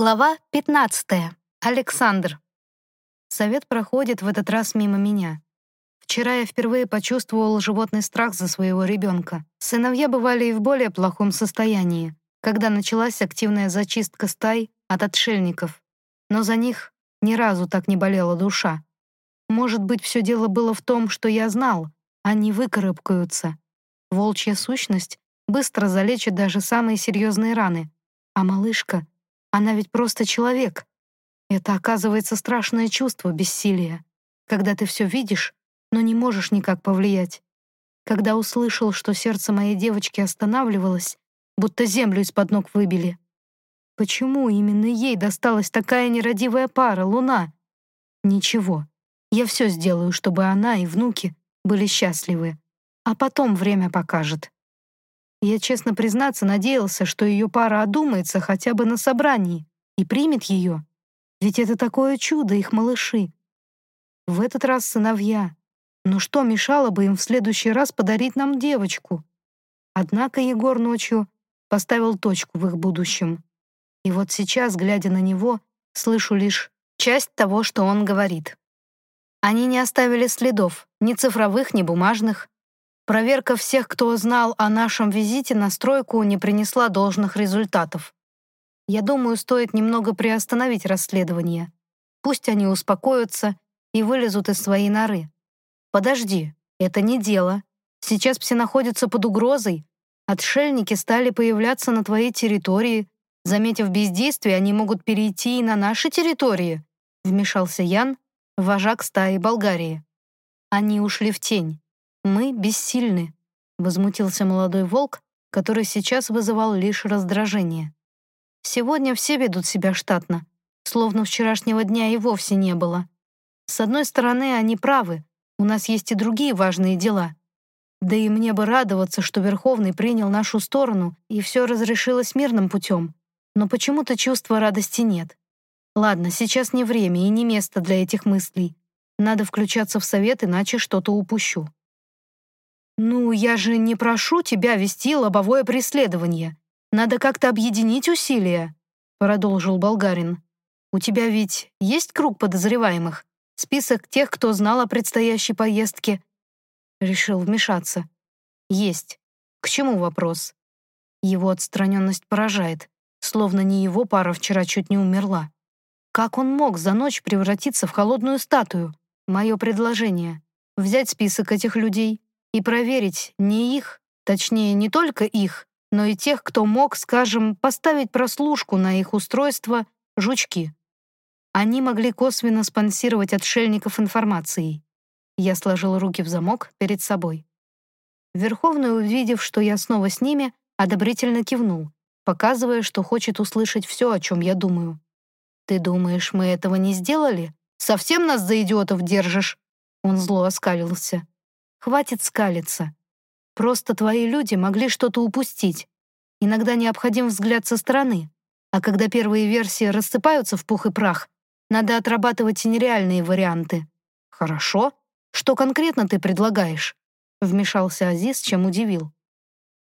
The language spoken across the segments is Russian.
Глава 15. Александр. Совет проходит в этот раз мимо меня. Вчера я впервые почувствовал животный страх за своего ребенка. Сыновья бывали и в более плохом состоянии, когда началась активная зачистка стай от отшельников. Но за них ни разу так не болела душа. Может быть, все дело было в том, что я знал, они выкарабкаются. Волчья сущность быстро залечит даже самые серьезные раны. А малышка — она ведь просто человек. Это, оказывается, страшное чувство бессилия, когда ты все видишь, но не можешь никак повлиять. Когда услышал, что сердце моей девочки останавливалось, будто землю из-под ног выбили. Почему именно ей досталась такая нерадивая пара, Луна? Ничего, я все сделаю, чтобы она и внуки были счастливы. А потом время покажет. Я, честно признаться, надеялся, что ее пара одумается хотя бы на собрании и примет ее. Ведь это такое чудо, их малыши. В этот раз сыновья. Но что мешало бы им в следующий раз подарить нам девочку? Однако Егор ночью поставил точку в их будущем. И вот сейчас, глядя на него, слышу лишь часть того, что он говорит. Они не оставили следов, ни цифровых, ни бумажных, Проверка всех, кто знал о нашем визите на стройку, не принесла должных результатов. Я думаю, стоит немного приостановить расследование. Пусть они успокоятся и вылезут из своей норы. Подожди, это не дело. Сейчас все находятся под угрозой. Отшельники стали появляться на твоей территории. Заметив бездействие, они могут перейти и на наши территории. Вмешался Ян, вожак стаи Болгарии. Они ушли в тень. Мы бессильны», — возмутился молодой волк, который сейчас вызывал лишь раздражение. «Сегодня все ведут себя штатно, словно вчерашнего дня и вовсе не было. С одной стороны, они правы, у нас есть и другие важные дела. Да и мне бы радоваться, что Верховный принял нашу сторону, и все разрешилось мирным путем. Но почему-то чувства радости нет. Ладно, сейчас не время и не место для этих мыслей. Надо включаться в совет, иначе что-то упущу. «Ну, я же не прошу тебя вести лобовое преследование. Надо как-то объединить усилия», — продолжил болгарин. «У тебя ведь есть круг подозреваемых? Список тех, кто знал о предстоящей поездке?» Решил вмешаться. «Есть. К чему вопрос?» Его отстраненность поражает, словно не его пара вчера чуть не умерла. Как он мог за ночь превратиться в холодную статую? Мое предложение — взять список этих людей, и проверить не их, точнее, не только их, но и тех, кто мог, скажем, поставить прослушку на их устройство «жучки». Они могли косвенно спонсировать отшельников информацией. Я сложил руки в замок перед собой. Верховный, увидев, что я снова с ними, одобрительно кивнул, показывая, что хочет услышать все, о чем я думаю. «Ты думаешь, мы этого не сделали? Совсем нас за идиотов держишь?» Он зло оскалился. Хватит скалиться. Просто твои люди могли что-то упустить. Иногда необходим взгляд со стороны. А когда первые версии рассыпаются в пух и прах, надо отрабатывать нереальные варианты. Хорошо. Что конкретно ты предлагаешь? Вмешался Азиз, чем удивил.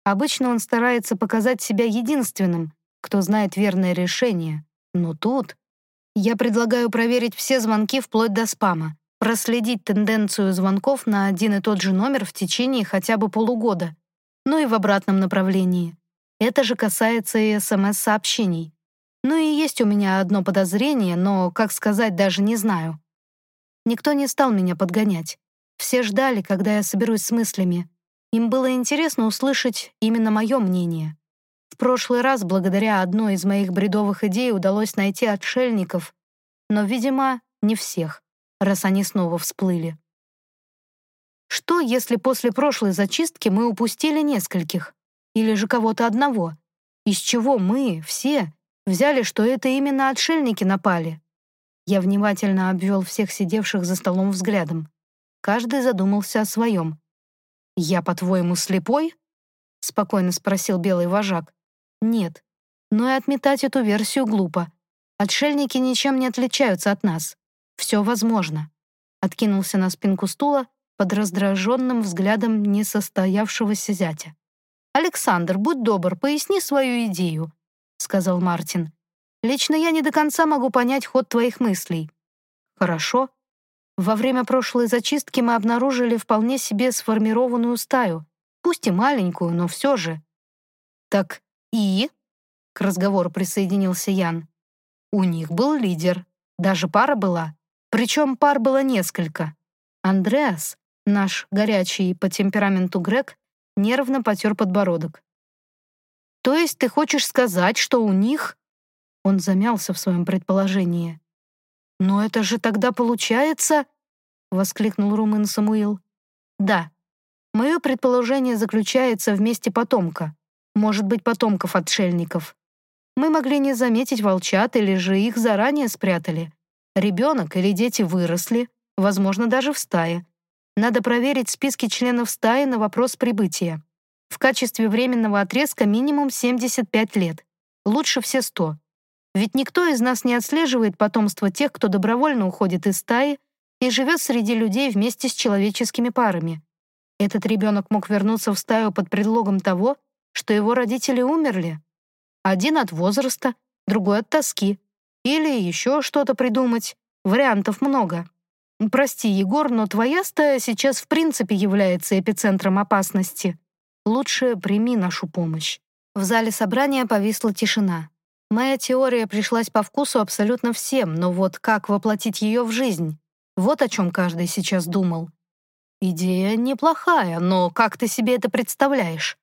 Обычно он старается показать себя единственным, кто знает верное решение. Но тут я предлагаю проверить все звонки вплоть до спама проследить тенденцию звонков на один и тот же номер в течение хотя бы полугода, ну и в обратном направлении. Это же касается и СМС-сообщений. Ну и есть у меня одно подозрение, но, как сказать, даже не знаю. Никто не стал меня подгонять. Все ждали, когда я соберусь с мыслями. Им было интересно услышать именно мое мнение. В прошлый раз, благодаря одной из моих бредовых идей, удалось найти отшельников, но, видимо, не всех раз они снова всплыли. Что, если после прошлой зачистки мы упустили нескольких? Или же кого-то одного? Из чего мы, все, взяли, что это именно отшельники напали? Я внимательно обвел всех сидевших за столом взглядом. Каждый задумался о своем. «Я, по-твоему, слепой?» — спокойно спросил белый вожак. «Нет. Но и отметать эту версию глупо. Отшельники ничем не отличаются от нас. Все возможно. Откинулся на спинку стула под раздраженным взглядом несостоявшегося зятя. «Александр, будь добр, поясни свою идею», — сказал Мартин. Лично я не до конца могу понять ход твоих мыслей. Хорошо. Во время прошлой зачистки мы обнаружили вполне себе сформированную стаю, пусть и маленькую, но все же. Так и? К разговору присоединился Ян. У них был лидер, даже пара была. Причем пар было несколько. Андреас, наш горячий по темпераменту грек, нервно потер подбородок. «То есть ты хочешь сказать, что у них...» Он замялся в своем предположении. «Но это же тогда получается...» — воскликнул румын Самуил. «Да. Мое предположение заключается в месте потомка. Может быть, потомков отшельников. Мы могли не заметить волчат или же их заранее спрятали. Ребенок или дети выросли, возможно, даже в стае. Надо проверить списки членов стаи на вопрос прибытия. В качестве временного отрезка минимум 75 лет. Лучше все 100. Ведь никто из нас не отслеживает потомство тех, кто добровольно уходит из стаи и живет среди людей вместе с человеческими парами. Этот ребенок мог вернуться в стаю под предлогом того, что его родители умерли. Один от возраста, другой от тоски. Или еще что-то придумать. Вариантов много. Прости, Егор, но твоя стая сейчас в принципе является эпицентром опасности. Лучше прими нашу помощь. В зале собрания повисла тишина. Моя теория пришлась по вкусу абсолютно всем, но вот как воплотить ее в жизнь? Вот о чем каждый сейчас думал. Идея неплохая, но как ты себе это представляешь?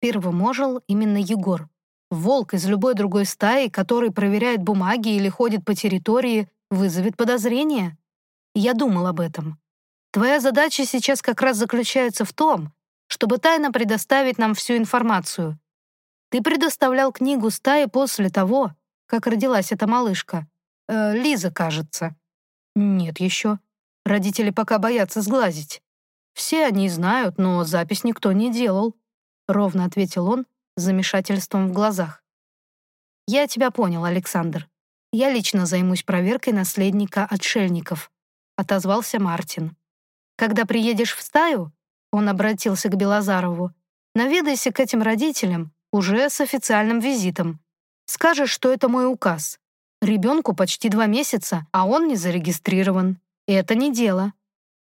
Первым ожил именно Егор. Волк из любой другой стаи, который проверяет бумаги или ходит по территории, вызовет подозрение. Я думал об этом. Твоя задача сейчас как раз заключается в том, чтобы тайно предоставить нам всю информацию. Ты предоставлял книгу стаи после того, как родилась эта малышка. Э, Лиза, кажется. Нет еще. Родители пока боятся сглазить. Все они знают, но запись никто не делал. Ровно ответил он, с замешательством в глазах. «Я тебя понял, Александр. Я лично займусь проверкой наследника отшельников», — отозвался Мартин. «Когда приедешь в стаю», — он обратился к Белозарову, «наведайся к этим родителям уже с официальным визитом. Скажешь, что это мой указ. Ребенку почти два месяца, а он не зарегистрирован. Это не дело.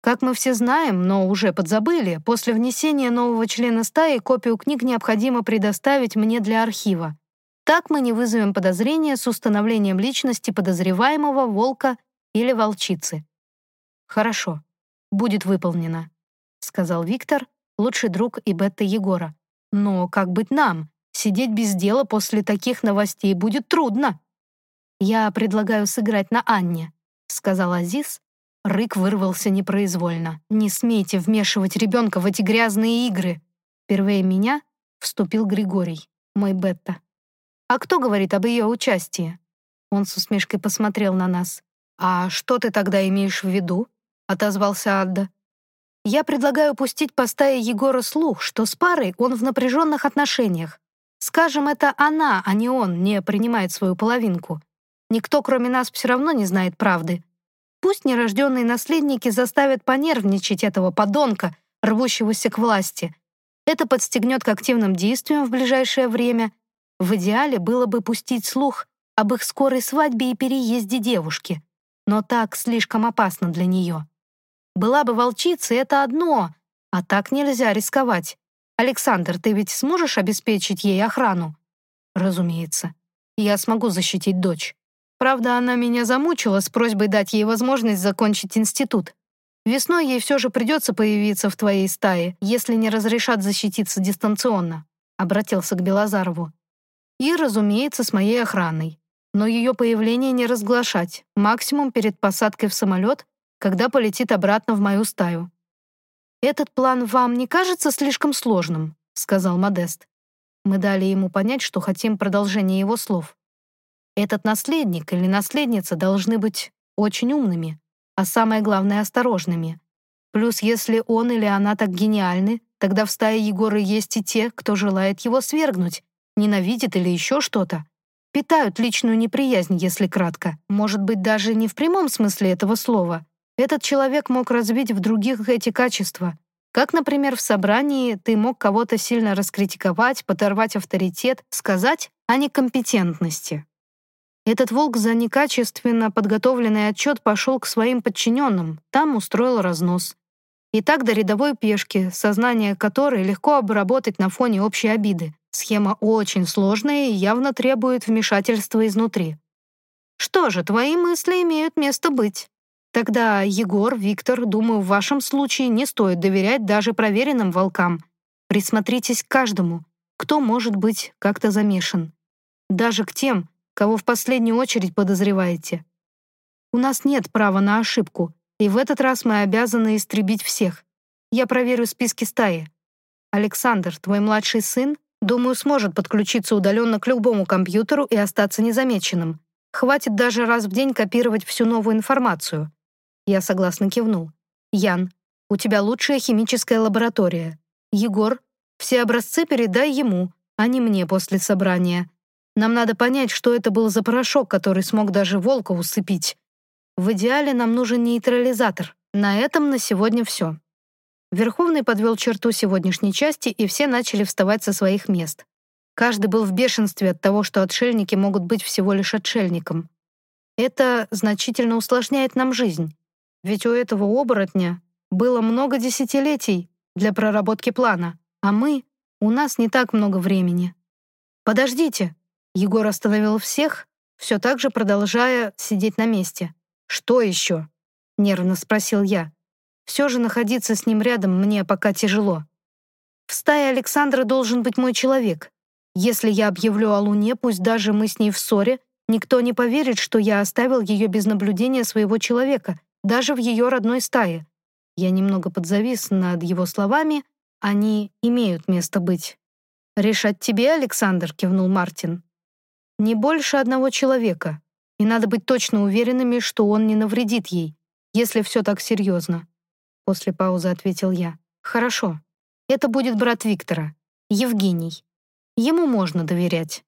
Как мы все знаем, но уже подзабыли, после внесения нового члена стаи копию книг необходимо предоставить мне для архива. Так мы не вызовем подозрения с установлением личности подозреваемого волка или волчицы. «Хорошо, будет выполнено», — сказал Виктор, лучший друг и Бетта Егора. «Но как быть нам? Сидеть без дела после таких новостей будет трудно». «Я предлагаю сыграть на Анне», — сказал Азиз, Рык вырвался непроизвольно. «Не смейте вмешивать ребенка в эти грязные игры!» Впервые меня вступил Григорий, мой Бетта. «А кто говорит об ее участии?» Он с усмешкой посмотрел на нас. «А что ты тогда имеешь в виду?» — отозвался Адда. «Я предлагаю пустить по стае Егора слух, что с парой он в напряженных отношениях. Скажем, это она, а не он, не принимает свою половинку. Никто, кроме нас, все равно не знает правды. Пусть нерожденные наследники заставят понервничать этого подонка, рвущегося к власти. Это подстегнет к активным действиям в ближайшее время. В идеале было бы пустить слух об их скорой свадьбе и переезде девушки. Но так слишком опасно для нее. Была бы волчица, это одно, а так нельзя рисковать. Александр, ты ведь сможешь обеспечить ей охрану? Разумеется. Я смогу защитить дочь. Правда, она меня замучила с просьбой дать ей возможность закончить институт. Весной ей все же придется появиться в твоей стае, если не разрешат защититься дистанционно», — обратился к Белозарову. «И, разумеется, с моей охраной. Но ее появление не разглашать, максимум перед посадкой в самолет, когда полетит обратно в мою стаю». «Этот план вам не кажется слишком сложным?» — сказал Модест. Мы дали ему понять, что хотим продолжения его слов. Этот наследник или наследница должны быть очень умными, а самое главное — осторожными. Плюс, если он или она так гениальны, тогда в стае Егора есть и те, кто желает его свергнуть, ненавидит или еще что-то. Питают личную неприязнь, если кратко. Может быть, даже не в прямом смысле этого слова. Этот человек мог развить в других эти качества. Как, например, в собрании ты мог кого-то сильно раскритиковать, подорвать авторитет, сказать о некомпетентности. Этот волк за некачественно подготовленный отчет пошел к своим подчиненным, там устроил разнос. И так до рядовой пешки, сознание которой легко обработать на фоне общей обиды. Схема очень сложная и явно требует вмешательства изнутри. Что же, твои мысли имеют место быть. Тогда, Егор, Виктор, думаю, в вашем случае не стоит доверять даже проверенным волкам. Присмотритесь к каждому, кто может быть как-то замешан. Даже к тем, кого в последнюю очередь подозреваете. У нас нет права на ошибку, и в этот раз мы обязаны истребить всех. Я проверю списки стаи. Александр, твой младший сын, думаю, сможет подключиться удаленно к любому компьютеру и остаться незамеченным. Хватит даже раз в день копировать всю новую информацию. Я согласно кивнул. Ян, у тебя лучшая химическая лаборатория. Егор, все образцы передай ему, а не мне после собрания. Нам надо понять, что это был за порошок, который смог даже волка усыпить. В идеале нам нужен нейтрализатор. На этом на сегодня все. Верховный подвел черту сегодняшней части, и все начали вставать со своих мест. Каждый был в бешенстве от того, что отшельники могут быть всего лишь отшельником. Это значительно усложняет нам жизнь. Ведь у этого оборотня было много десятилетий для проработки плана, а мы, у нас не так много времени. «Подождите!» Егор остановил всех, все так же продолжая сидеть на месте. «Что еще?» — нервно спросил я. «Все же находиться с ним рядом мне пока тяжело. В стае Александра должен быть мой человек. Если я объявлю о Луне, пусть даже мы с ней в ссоре, никто не поверит, что я оставил ее без наблюдения своего человека, даже в ее родной стае. Я немного подзавис над его словами, они имеют место быть. «Решать тебе, Александр», — кивнул Мартин. «Не больше одного человека и надо быть точно уверенными, что он не навредит ей, если все так серьезно. После паузы ответил я. Хорошо. Это будет брат Виктора, Евгений. Ему можно доверять.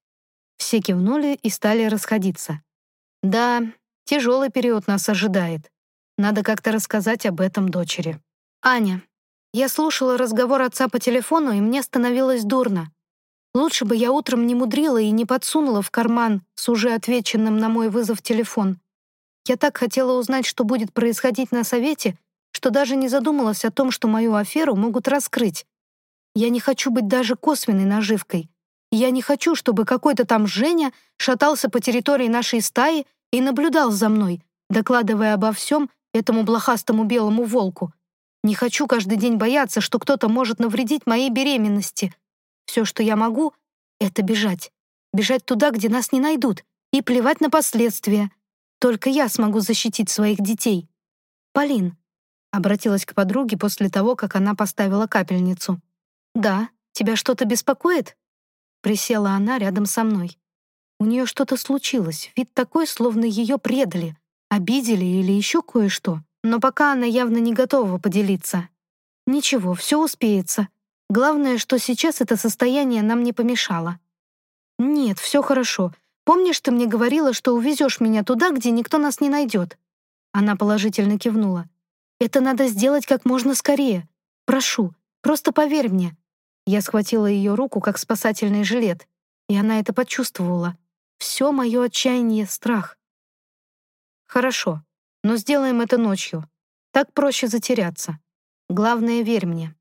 Все кивнули и стали расходиться. Да, тяжелый период нас ожидает. Надо как-то рассказать об этом дочери. Аня. Я слушала разговор отца по телефону, и мне становилось дурно. Лучше бы я утром не мудрила и не подсунула в карман с уже отвеченным на мой вызов телефон. Я так хотела узнать, что будет происходить на совете, что даже не задумалась о том, что мою аферу могут раскрыть. Я не хочу быть даже косвенной наживкой. Я не хочу, чтобы какой-то там Женя шатался по территории нашей стаи и наблюдал за мной, докладывая обо всем этому блохастому белому волку. Не хочу каждый день бояться, что кто-то может навредить моей беременности — все, что я могу, — это бежать. Бежать туда, где нас не найдут, и плевать на последствия. Только я смогу защитить своих детей. Полин, — обратилась к подруге после того, как она поставила капельницу. «Да, тебя что-то беспокоит?» Присела она рядом со мной. У нее что-то случилось, вид такой, словно ее предали, обидели или еще кое-что. Но пока она явно не готова поделиться. «Ничего, все успеется. Главное, что сейчас это состояние нам не помешало. Нет, все хорошо. Помнишь, ты мне говорила, что увезешь меня туда, где никто нас не найдет? Она положительно кивнула. Это надо сделать как можно скорее. Прошу, просто поверь мне. Я схватила ее руку, как спасательный жилет, и она это почувствовала. Все мое отчаяние — страх. Хорошо, но сделаем это ночью. Так проще затеряться. Главное, верь мне.